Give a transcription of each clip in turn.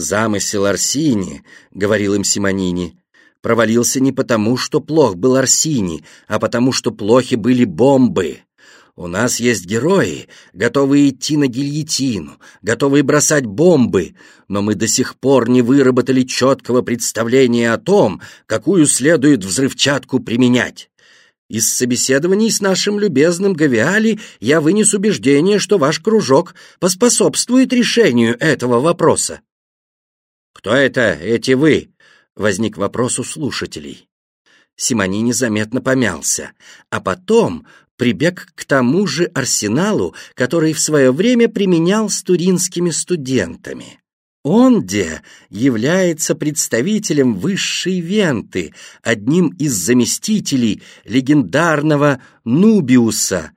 «Замысел Арсини», — говорил им Симонини, — провалился не потому, что плох был Арсини, а потому, что плохи были бомбы. У нас есть герои, готовые идти на гильотину, готовые бросать бомбы, но мы до сих пор не выработали четкого представления о том, какую следует взрывчатку применять. Из собеседований с нашим любезным Гавиали я вынес убеждение, что ваш кружок поспособствует решению этого вопроса. «Кто это, эти вы?» — возник вопрос у слушателей. Симони незаметно помялся, а потом прибег к тому же арсеналу, который в свое время применял с туринскими студентами. Он, где является представителем высшей венты, одним из заместителей легендарного Нубиуса.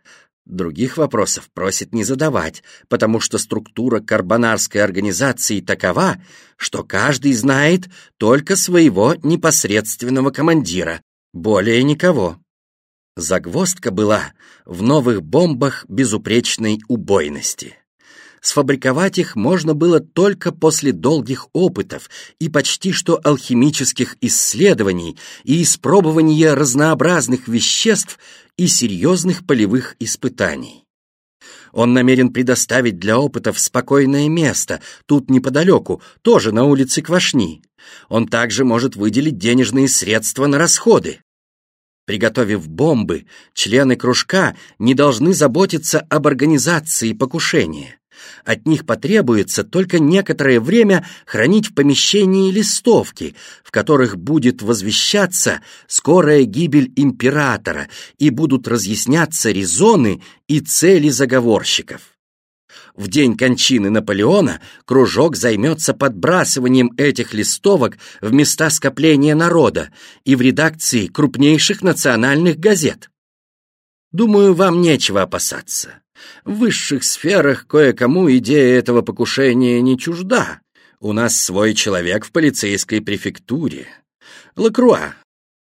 Других вопросов просит не задавать, потому что структура карбонарской организации такова, что каждый знает только своего непосредственного командира, более никого. Загвоздка была в новых бомбах безупречной убойности. Сфабриковать их можно было только после долгих опытов и почти что алхимических исследований и испробования разнообразных веществ и серьезных полевых испытаний. Он намерен предоставить для опытов спокойное место, тут неподалеку, тоже на улице Квашни. Он также может выделить денежные средства на расходы. Приготовив бомбы, члены кружка не должны заботиться об организации покушения. От них потребуется только некоторое время хранить в помещении листовки, в которых будет возвещаться скорая гибель императора и будут разъясняться резоны и цели заговорщиков. В день кончины Наполеона кружок займется подбрасыванием этих листовок в места скопления народа и в редакции крупнейших национальных газет. Думаю, вам нечего опасаться. В высших сферах кое-кому идея этого покушения не чужда. У нас свой человек в полицейской префектуре. Лакруа.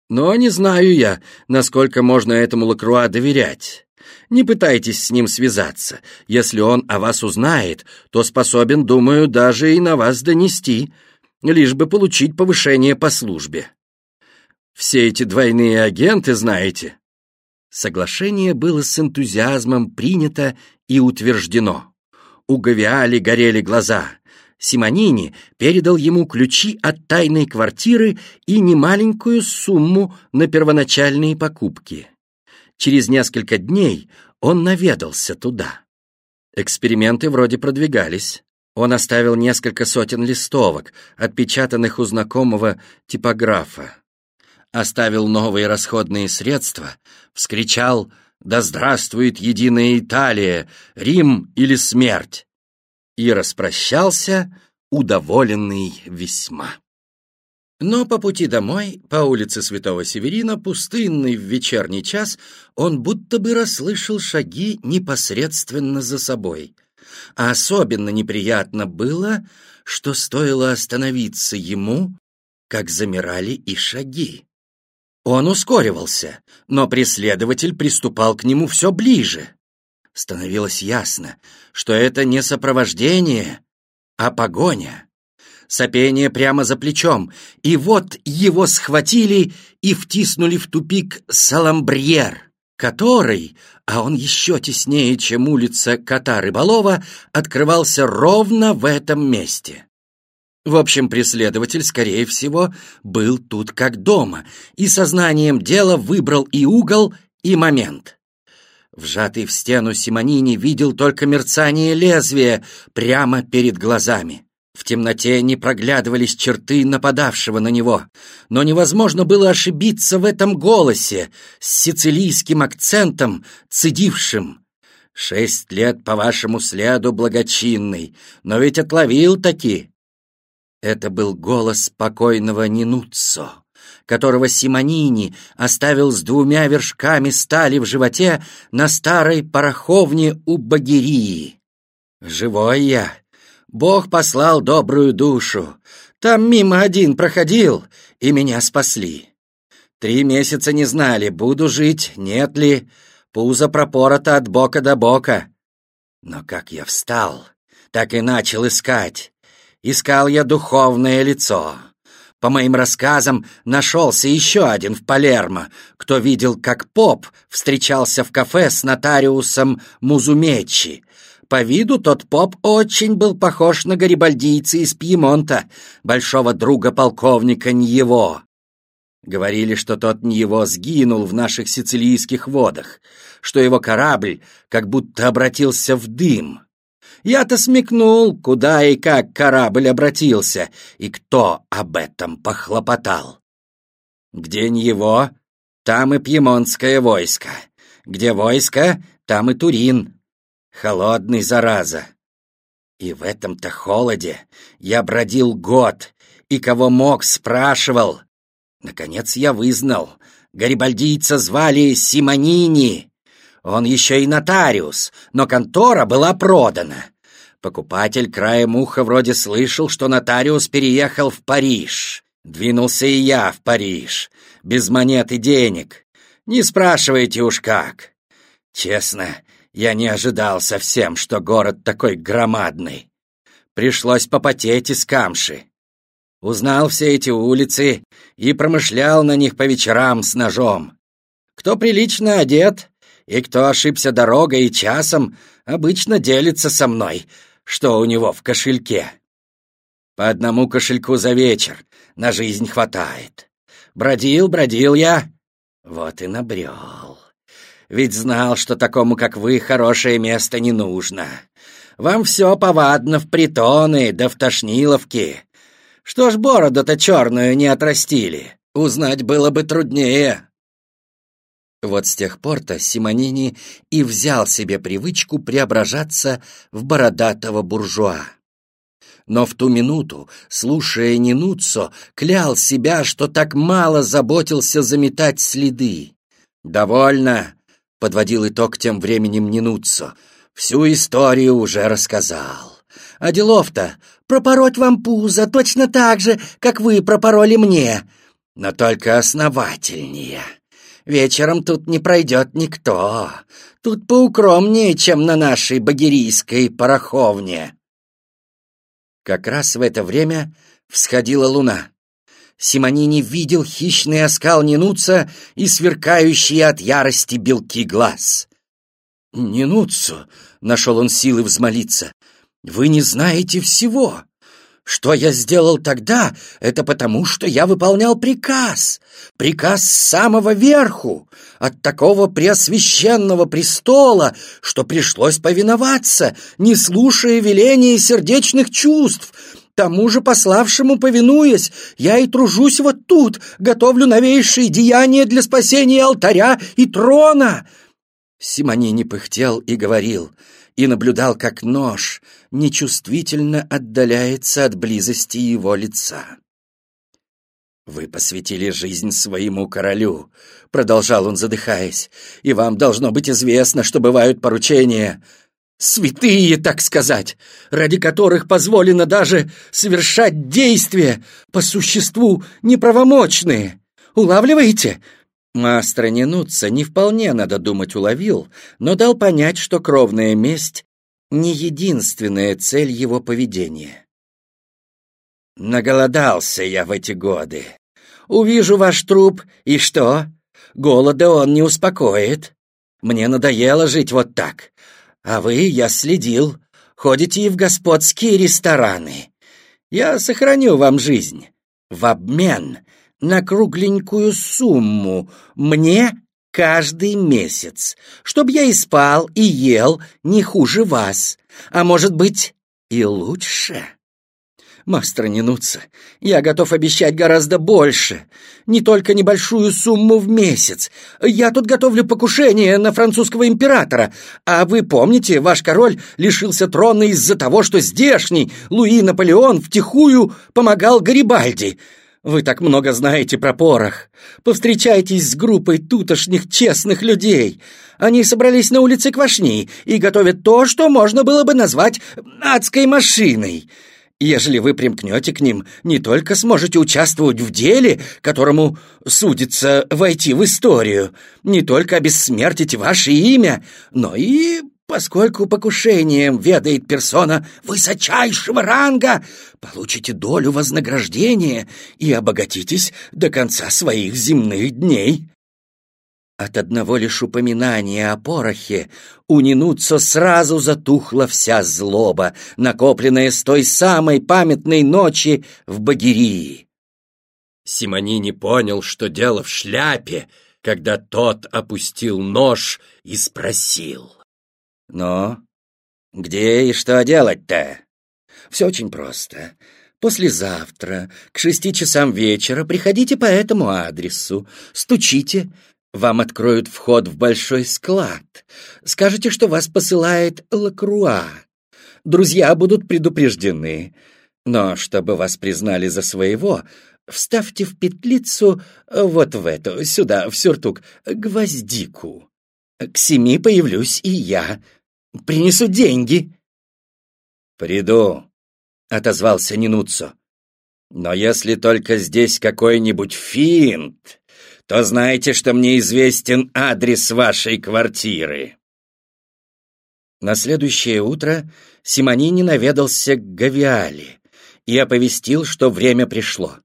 Но не знаю я, насколько можно этому Лакруа доверять. Не пытайтесь с ним связаться. Если он о вас узнает, то способен, думаю, даже и на вас донести, лишь бы получить повышение по службе. Все эти двойные агенты, знаете. Соглашение было с энтузиазмом принято и утверждено. У Гавиали горели глаза. Симонини передал ему ключи от тайной квартиры и немаленькую сумму на первоначальные покупки. Через несколько дней он наведался туда. Эксперименты вроде продвигались. Он оставил несколько сотен листовок, отпечатанных у знакомого типографа. Оставил новые расходные средства, вскричал «Да здравствует единая Италия! Рим или смерть!» и распрощался, удоволенный весьма. Но по пути домой, по улице Святого Северина, пустынный в вечерний час, он будто бы расслышал шаги непосредственно за собой. А особенно неприятно было, что стоило остановиться ему, как замирали и шаги. Он ускоривался, но преследователь приступал к нему все ближе. Становилось ясно, что это не сопровождение, а погоня сопение прямо за плечом, и вот его схватили и втиснули в тупик Саламбриер, который, а он еще теснее, чем улица Кота-Рыболова, открывался ровно в этом месте. В общем, преследователь, скорее всего, был тут как дома, и сознанием дела выбрал и угол, и момент. Вжатый в стену Симонини видел только мерцание лезвия прямо перед глазами. В темноте не проглядывались черты нападавшего на него, но невозможно было ошибиться в этом голосе с сицилийским акцентом, цедившим. «Шесть лет по вашему следу, благочинный, но ведь отловил таки». Это был голос покойного Нинуццо, которого Симонини оставил с двумя вершками стали в животе на старой пороховне у Багирии. «Живой я!» Бог послал добрую душу. Там мимо один проходил, и меня спасли. Три месяца не знали, буду жить, нет ли. Пузо пропорота от бока до бока. Но как я встал, так и начал искать. Искал я духовное лицо. По моим рассказам, нашелся еще один в Палермо, кто видел, как поп встречался в кафе с нотариусом Музумечи. По виду тот поп очень был похож на гарибальдийца из Пьемонта, большого друга полковника Ньево. Говорили, что тот Ньево сгинул в наших сицилийских водах, что его корабль как будто обратился в дым. Я-то смекнул, куда и как корабль обратился, и кто об этом похлопотал. Где не его, там и пьемонтское войско. Где войско, там и Турин. Холодный, зараза. И в этом-то холоде я бродил год, и кого мог, спрашивал. Наконец я вызнал. Гарибальдийца звали Симонини. Он еще и нотариус, но контора была продана. Покупатель краем уха вроде слышал, что нотариус переехал в Париж. Двинулся и я в Париж, без монет и денег. Не спрашивайте уж как. Честно, я не ожидал совсем, что город такой громадный. Пришлось попотеть из камши. Узнал все эти улицы и промышлял на них по вечерам с ножом. Кто прилично одет и кто ошибся дорогой и часом, обычно делится со мной, что у него в кошельке. По одному кошельку за вечер на жизнь хватает. Бродил, бродил я, вот и набрел. Ведь знал, что такому, как вы, хорошее место не нужно. Вам все повадно в притоны да в тошниловки. Что ж бороду-то черную не отрастили? Узнать было бы труднее. Вот с тех пор-то Симонини и взял себе привычку преображаться в бородатого буржуа. Но в ту минуту, слушая Нинуццо, клял себя, что так мало заботился заметать следы. «Довольно», — подводил итог тем временем Нинуццо, — «всю историю уже рассказал. А делов-то пропороть вам пузо точно так же, как вы пропороли мне, но только основательнее». Вечером тут не пройдет никто. Тут поукромнее, чем на нашей багирийской пороховне. Как раз в это время всходила луна. Симонини видел хищный оскал Нинуца и сверкающие от ярости белки глаз. «Нинуцу!» — нашел он силы взмолиться. «Вы не знаете всего!» Что я сделал тогда, это потому, что я выполнял приказ. Приказ самого верху, от такого преосвященного престола, что пришлось повиноваться, не слушая веления сердечных чувств. Тому же пославшему повинуясь, я и тружусь вот тут, готовлю новейшие деяния для спасения алтаря и трона. Симонини пыхтел и говорил — и наблюдал, как нож нечувствительно отдаляется от близости его лица. «Вы посвятили жизнь своему королю», — продолжал он, задыхаясь, «и вам должно быть известно, что бывают поручения, святые, так сказать, ради которых позволено даже совершать действия по существу неправомочные. Улавливаете? Мастер Ненуца не вполне, надо думать, уловил, но дал понять, что кровная месть — не единственная цель его поведения. Наголодался я в эти годы. Увижу ваш труп, и что? Голода он не успокоит. Мне надоело жить вот так. А вы, я следил, ходите и в господские рестораны. Я сохраню вам жизнь. В обмен на кругленькую сумму мне каждый месяц, чтоб я и спал, и ел не хуже вас, а может быть и лучше. Мастер Нинуца, я готов обещать гораздо больше, не только небольшую сумму в месяц. Я тут готовлю покушение на французского императора, а вы помните, ваш король лишился трона из-за того, что здешний Луи Наполеон втихую помогал Гарибальди. Вы так много знаете про порох. Повстречайтесь с группой тутошних честных людей. Они собрались на улице Квашни и готовят то, что можно было бы назвать адской машиной. Ежели вы примкнете к ним, не только сможете участвовать в деле, которому судится войти в историю, не только обессмертите ваше имя, но и Поскольку покушением ведает персона высочайшего ранга, получите долю вознаграждения и обогатитесь до конца своих земных дней. От одного лишь упоминания о порохе у Нинуцо сразу затухла вся злоба, накопленная с той самой памятной ночи в Багирии. Симонини понял, что дело в шляпе, когда тот опустил нож и спросил. «Но где и что делать-то?» «Все очень просто. Послезавтра к шести часам вечера приходите по этому адресу, стучите, вам откроют вход в большой склад. Скажете, что вас посылает Лакруа. Друзья будут предупреждены. Но чтобы вас признали за своего, вставьте в петлицу вот в эту, сюда, в сюртук, гвоздику. К семи появлюсь и я. Принесу деньги. «Приду», — отозвался Нинуццо. «Но если только здесь какой-нибудь финт, то знаете, что мне известен адрес вашей квартиры». На следующее утро Симонини наведался к Гавиале и оповестил, что время пришло.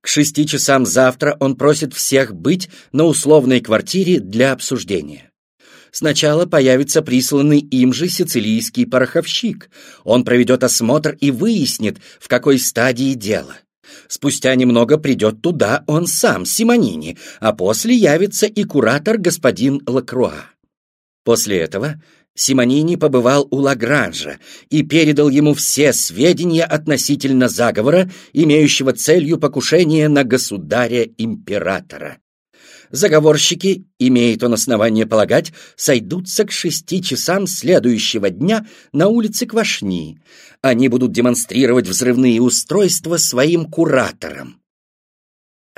К шести часам завтра он просит всех быть на условной квартире для обсуждения. Сначала появится присланный им же сицилийский пороховщик. Он проведет осмотр и выяснит, в какой стадии дело. Спустя немного придет туда он сам, Симонини, а после явится и куратор господин Лакруа. После этого Симонини побывал у Лагранжа и передал ему все сведения относительно заговора, имеющего целью покушения на государя-императора. Заговорщики, имеет он основание полагать, сойдутся к шести часам следующего дня на улице Квашни. Они будут демонстрировать взрывные устройства своим кураторам.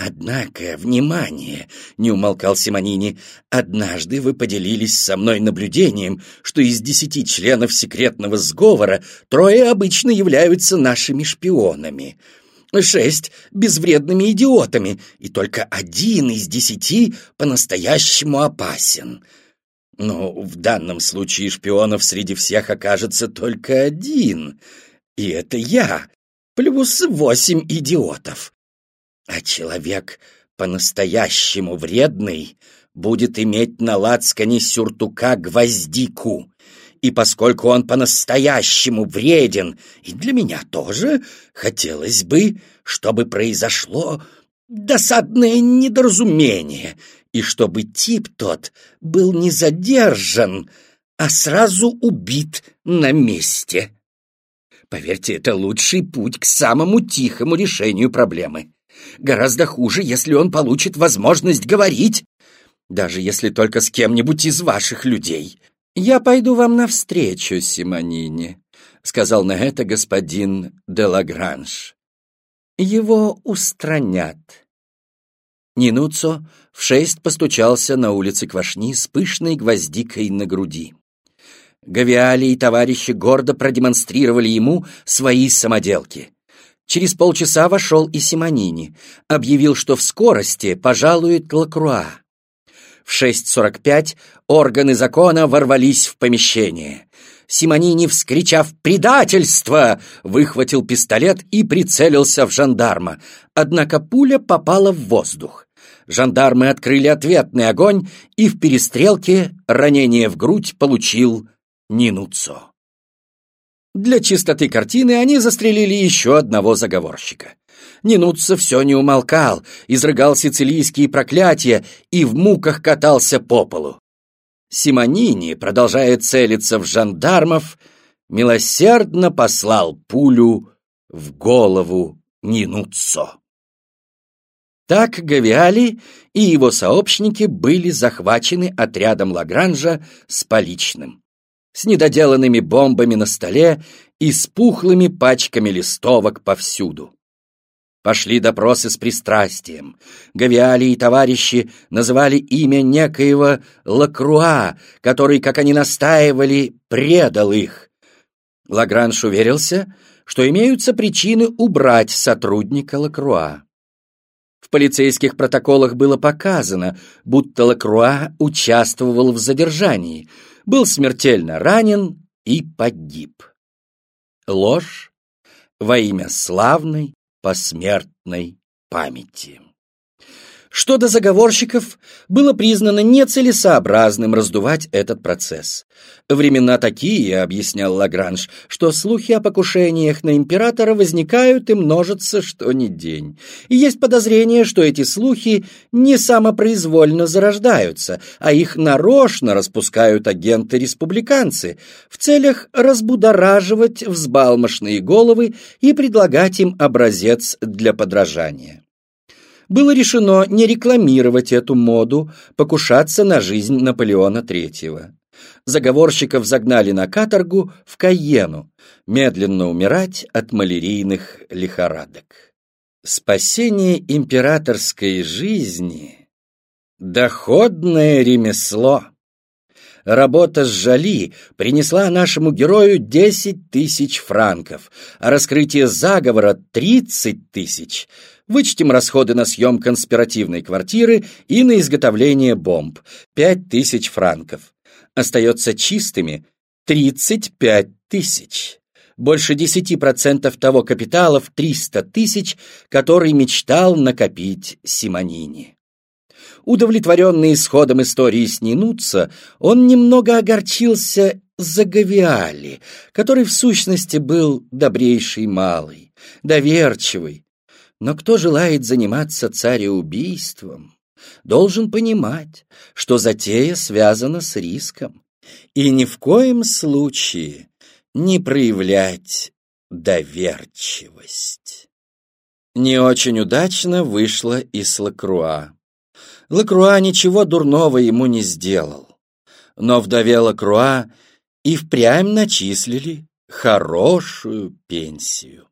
«Однако, внимание!» — не умолкал Симонини. «Однажды вы поделились со мной наблюдением, что из десяти членов секретного сговора трое обычно являются нашими шпионами шесть — безвредными идиотами, и только один из десяти по-настоящему опасен. Но в данном случае шпионов среди всех окажется только один, и это я, плюс восемь идиотов. А человек по-настоящему вредный будет иметь на лацкане сюртука гвоздику, и поскольку он по-настоящему вреден, и для меня тоже, хотелось бы, чтобы произошло досадное недоразумение, и чтобы тип тот был не задержан, а сразу убит на месте. Поверьте, это лучший путь к самому тихому решению проблемы. Гораздо хуже, если он получит возможность говорить, даже если только с кем-нибудь из ваших людей. «Я пойду вам навстречу, Симонини», — сказал на это господин де Лагранж. «Его устранят». Нинуцо в шесть постучался на улице Квашни с пышной гвоздикой на груди. Гавиали и товарищи гордо продемонстрировали ему свои самоделки. Через полчаса вошел и Симонини, объявил, что в скорости пожалует Лакруа. В 6.45 органы закона ворвались в помещение. Симонини, вскричав «Предательство!», выхватил пистолет и прицелился в жандарма. Однако пуля попала в воздух. Жандармы открыли ответный огонь, и в перестрелке ранение в грудь получил Нинуцо. Для чистоты картины они застрелили еще одного заговорщика. Нинутца все не умолкал, изрыгал сицилийские проклятия и в муках катался по полу. Симонини, продолжая целиться в жандармов, милосердно послал пулю в голову Нинуццо. Так Гавиали и его сообщники были захвачены отрядом Лагранжа с поличным, с недоделанными бомбами на столе и с пухлыми пачками листовок повсюду. Пошли допросы с пристрастием. Гавиали и товарищи называли имя некоего Лакруа, который, как они настаивали, предал их. Лагранж уверился, что имеются причины убрать сотрудника Лакруа. В полицейских протоколах было показано, будто Лакруа участвовал в задержании, был смертельно ранен и погиб. Ложь во имя славной посмертной памяти. Что до заговорщиков, было признано нецелесообразным раздувать этот процесс. Времена такие, объяснял Лагранж, что слухи о покушениях на императора возникают и множатся что ни день. И есть подозрение, что эти слухи не самопроизвольно зарождаются, а их нарочно распускают агенты-республиканцы в целях разбудораживать взбалмошные головы и предлагать им образец для подражания было решено не рекламировать эту моду, покушаться на жизнь Наполеона III. Заговорщиков загнали на каторгу в Кайену, медленно умирать от малярийных лихорадок. Спасение императорской жизни — доходное ремесло. Работа с Жали принесла нашему герою 10 тысяч франков, а раскрытие заговора — 30 тысяч — Вычтем расходы на съем конспиративной квартиры и на изготовление бомб – 5000 франков. Остается чистыми 35 тысяч. Больше 10% того капитала в 300 тысяч, который мечтал накопить Симонини. Удовлетворенный исходом истории с он немного огорчился за Гавиали, который в сущности был добрейший малый, доверчивый, но кто желает заниматься цареубийством, должен понимать, что затея связана с риском, и ни в коем случае не проявлять доверчивость. Не очень удачно вышло и с Лакруа. Лакруа ничего дурного ему не сделал, но вдове Лакруа и впрямь начислили хорошую пенсию.